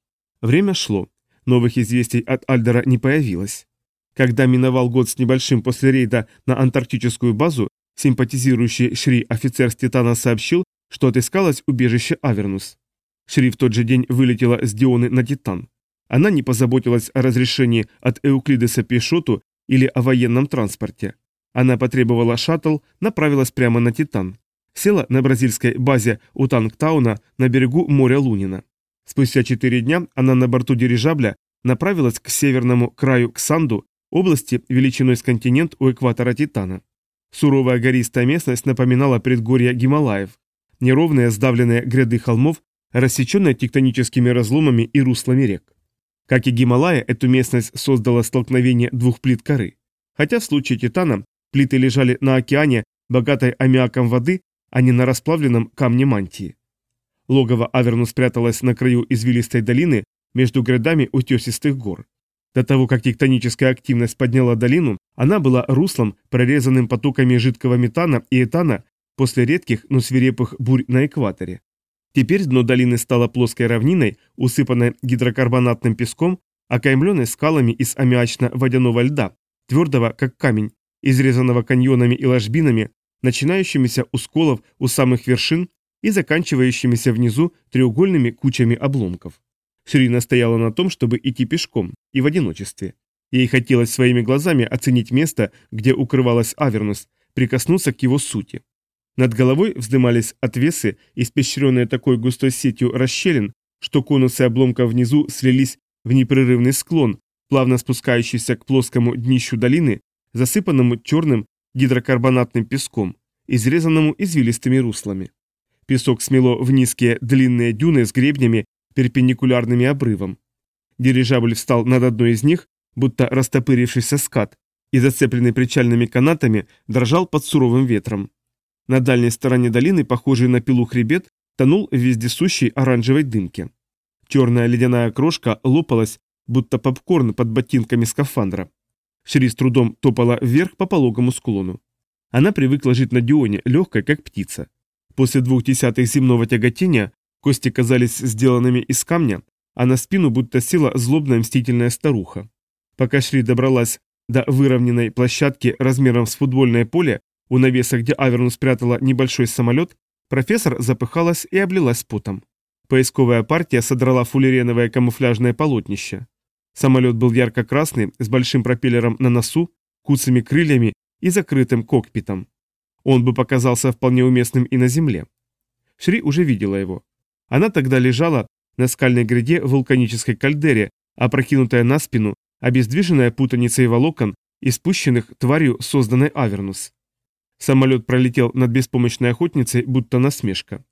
Время шло, новых известий от Альдера не появилось. Когда миновал год с небольшим после рейда на антарктическую базу, симпатизирующий Шри офицер с Титана сообщил, что отыскалось убежище Авернус. Шри в тот же день вылетела с Дионы на Титан. Она не позаботилась о разрешении от Эуклидеса Пешоту или о военном транспорте. Она потребовала шаттл, направилась прямо на Титан. Села на бразильской базе у Тангтауна на берегу моря Лунина. Спустя четыре дня она на борту дирижабля направилась к северному краю Ксанду, области величиной с континент у экватора Титана. Суровая гористая местность напоминала предгорья Гималаев, неровные сдавленные гряды холмов, рассеченные тектоническими разломами и руслами рек. Как и Гималая, эту местность создало столкновение двух плит коры. Хотя в случае Титана плиты лежали на океане, богатой аммиаком воды, а не на расплавленном камне мантии. Логово Аверну спряталось на краю извилистой долины между грядами утесистых гор. До того, как тектоническая активность подняла долину, она была руслом, прорезанным потоками жидкого метана и этана после редких, но свирепых бурь на экваторе. Теперь дно долины стало плоской равниной, усыпанной гидрокарбонатным песком, окаймленной скалами из аммиачно-водяного льда, твердого как камень, изрезанного каньонами и ложбинами, начинающимися у сколов у самых вершин и заканчивающимися внизу треугольными кучами обломков. Ширина стояла на том, чтобы идти пешком и в одиночестве. Ей хотелось своими глазами оценить место, где укрывалась Авернус, прикоснуться к его сути. Над головой вздымались отвесы, испещренные такой густой сетью расщелин, что конусы обломка внизу слились в непрерывный склон, плавно спускающийся к плоскому днищу долины, засыпанному черным гидрокарбонатным песком, изрезанному извилистыми руслами. Песок смело в низкие длинные дюны с гребнями, перпендикулярными обрывам. Дирижабль встал над одной из них, будто растопырившийся скат, и зацепленный причальными канатами дрожал под суровым ветром. На дальней стороне долины, похожий на пилу хребет, тонул в вездесущей оранжевой дымке. Черная ледяная крошка лопалась, будто попкорн под ботинками скафандра. Шри с трудом топала вверх по пологому склону. Она привыкла жить на Дионе, легкой, как птица. После двух десятых земного тяготения кости казались сделанными из камня, а на спину будто села злобная мстительная старуха. Пока Шри добралась до выровненной площадки размером с футбольное поле, у навеса, где Аверну спрятала небольшой самолет, профессор запыхалась и облилась потом. Поисковая партия содрала фуллереновое камуфляжное полотнище. Самолет был ярко-красный, с большим пропеллером на носу, куцами крыльями и закрытым кокпитом. Он бы показался вполне уместным и на земле. Шри уже видела его. Она тогда лежала на скальной гряде в вулканической кальдере, опрокинутая на спину, обездвиженная путаницей волокон, испущенных тварью созданной Авернус. Самолет пролетел над беспомощной охотницей, будто насмешка.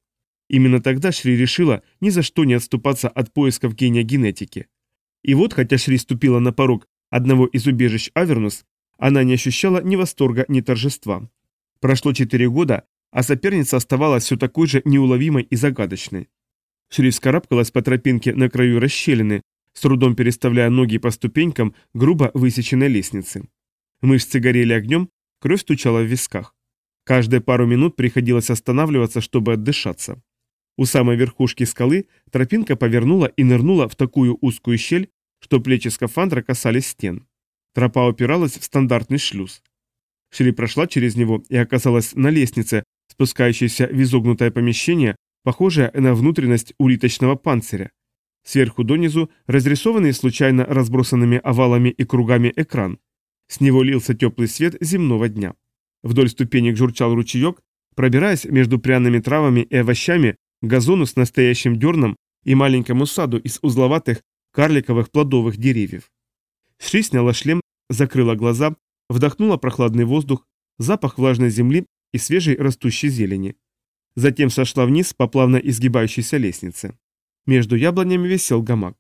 Именно тогда Шри решила ни за что не отступаться от поисков гения генетики. И вот, хотя Шри ступила на порог одного из убежищ Авернус, она не ощущала ни восторга, ни торжества. Прошло четыре года, а соперница оставалась все такой же неуловимой и загадочной. Шри вскарабкалась по тропинке на краю расщелины, с трудом переставляя ноги по ступенькам грубо высеченной лестницы. Мышцы горели огнем, кровь стучала в висках. Каждые пару минут приходилось останавливаться, чтобы отдышаться. У самой верхушки скалы тропинка повернула и нырнула в такую узкую щель, что плечи скафандра касались стен. Тропа упиралась в стандартный шлюз. Шри прошла через него и оказалась на лестнице, спускающейся в изогнутое помещение, похожее на внутренность улиточного панциря. Сверху донизу разрисованный случайно разбросанными овалами и кругами экран. С него лился теплый свет земного дня. Вдоль ступенек журчал ручеек, пробираясь между пряными травами и овощами к газону с настоящим дерном и маленькому саду из узловатых карликовых плодовых деревьев. Шри сняла шлем, закрыла глаза, вдохнула прохладный воздух, запах влажной земли и свежей растущей зелени. Затем сошла вниз по плавно изгибающейся лестнице. Между яблонями висел гамак.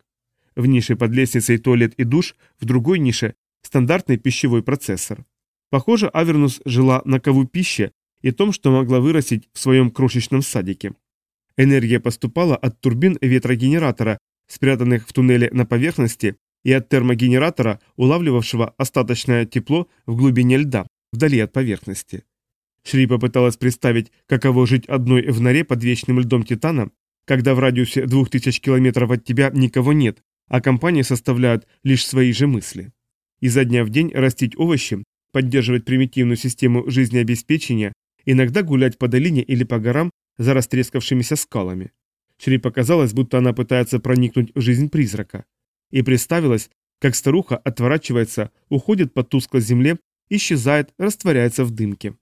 В нише под лестницей туалет и душ, в другой нише стандартный пищевой процессор. Похоже, Авернус жила на кову пищи и том, что могла вырастить в своем крошечном садике. Энергия поступала от турбин ветрогенератора, спрятанных в туннеле на поверхности, и от термогенератора, улавливавшего остаточное тепло в глубине льда, вдали от поверхности. Шри попыталась представить, каково жить одной в норе под вечным льдом Титана, когда в радиусе 2000 километров от тебя никого нет, а компании составляют лишь свои же мысли. Изо дня в день растить овощи, поддерживать примитивную систему жизнеобеспечения, иногда гулять по долине или по горам за растрескавшимися скалами. Шри показалось, будто она пытается проникнуть в жизнь призрака. И представилось, как старуха отворачивается, уходит по тусклой земле, исчезает, растворяется в дымке.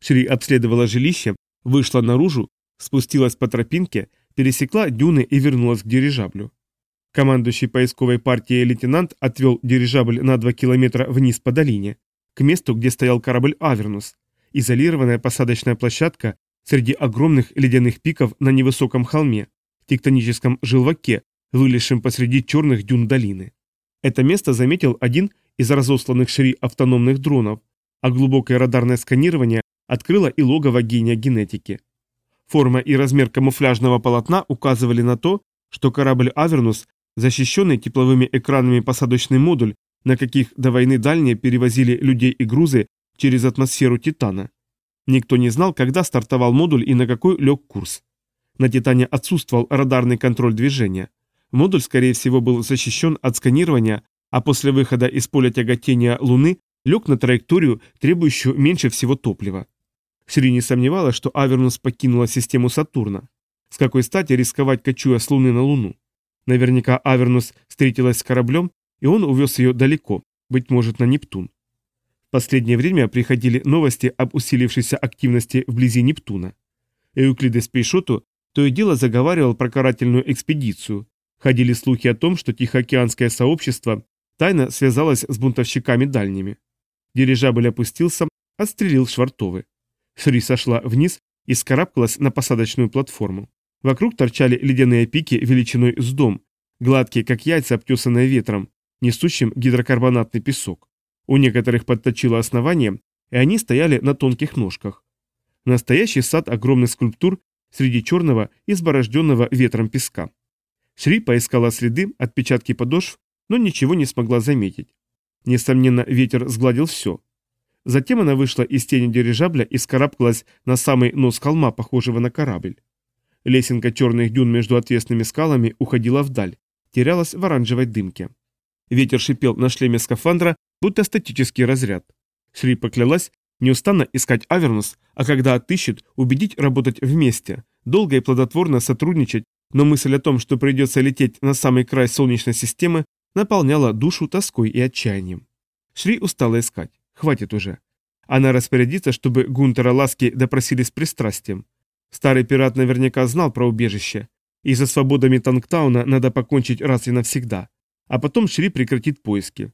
Шри обследовала жилище, вышла наружу, спустилась по тропинке, пересекла дюны и вернулась к дирижаблю. Командующий поисковой партией лейтенант отвел дирижабль на 2 километра вниз по долине к месту, где стоял корабль «Авернус», изолированная посадочная площадка среди огромных ледяных пиков на невысоком холме, тектоническом желваке, вылезшем посреди черных дюн долины. Это место заметил один из разосланных шри автономных дронов, а глубокое радарное сканирование открыло и логово гения генетики. Форма и размер камуфляжного полотна указывали на то, что корабль «Авернус», защищенный тепловыми экранами посадочный модуль, на каких до войны дальние перевозили людей и грузы через атмосферу Титана. Никто не знал, когда стартовал модуль и на какой лег курс. На Титане отсутствовал радарный контроль движения. Модуль, скорее всего, был защищен от сканирования, а после выхода из поля тяготения Луны лег на траекторию, требующую меньше всего топлива. Шри не сомневалась, что Авернус покинула систему Сатурна. С какой стати рисковать, кочуя с Луны на Луну? Наверняка Авернус встретилась с кораблем, и он увез ее далеко, быть может, на Нептун. В последнее время приходили новости об усилившейся активности вблизи Нептуна. Эуклидес Пейшоту то и дело заговаривал про карательную экспедицию. Ходили слухи о том, что Тихоокеанское сообщество тайно связалось с бунтовщиками дальними. Дирижабль опустился, отстрелил Швартовы. Шри сошла вниз и скарабкалась на посадочную платформу. Вокруг торчали ледяные пики величиной с дом, гладкие, как яйца, обтесанные ветром, несущим гидрокарбонатный песок. У некоторых подточило основание, и они стояли на тонких ножках. Настоящий сад огромных скульптур среди черного, изборожденного ветром песка. Шри поискала следы, отпечатки подошв, но ничего не смогла заметить. Несомненно, ветер сгладил все. Затем она вышла из тени дирижабля и скарабкалась на самый нос холма, похожего на корабль. Лесенка черных дюн между отвесными скалами уходила вдаль, терялась в оранжевой дымке. Ветер шипел на шлеме скафандра, будто статический разряд. Шри поклялась неустанно искать Авернус, а когда отыщет, убедить работать вместе, долго и плодотворно сотрудничать, но мысль о том, что придется лететь на самый край Солнечной системы, наполняла душу тоской и отчаянием. Шри устала искать. Хватит уже. Она распорядится, чтобы Гунтера Ласки допросили с пристрастием. Старый пират наверняка знал про убежище, и за свободами Тангтауна надо покончить раз и навсегда. А потом Шри прекратит поиски.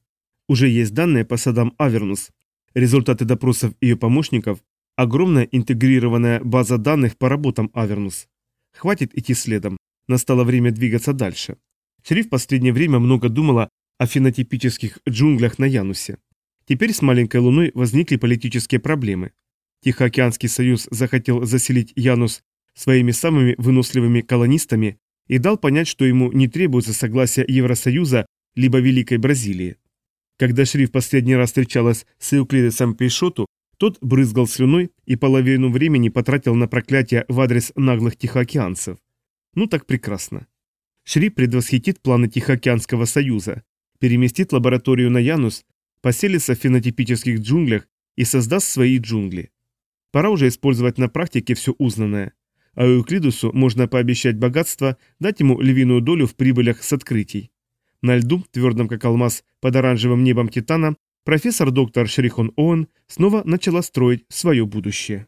Уже есть данные по садам Авернус. Результаты допросов ее помощников – огромная интегрированная база данных по работам Авернус. Хватит идти следом, настало время двигаться дальше. Шри в последнее время много думала о фенотипических джунглях на Янусе. Теперь с маленькой луной возникли политические проблемы. Тихоокеанский союз захотел заселить Янус своими самыми выносливыми колонистами и дал понять, что ему не требуется согласия Евросоюза либо Великой Бразилии. Когда Шри в последний раз встречалась с Эуклидесом Пейшоту, тот брызгал слюной и половину времени потратил на проклятие в адрес наглых тихоокеанцев. Ну так прекрасно. Шри предвосхитит планы Тихоокеанского союза, переместит лабораторию на Янус, поселится в фенотипических джунглях и создаст свои джунгли. Пора уже использовать на практике все узнанное. А Эуклидусу можно пообещать богатство, дать ему львиную долю в прибылях с открытий. На льду, твердом как алмаз, под оранжевым небом Титана, профессор доктор Шрихон Оуэн снова начала строить свое будущее.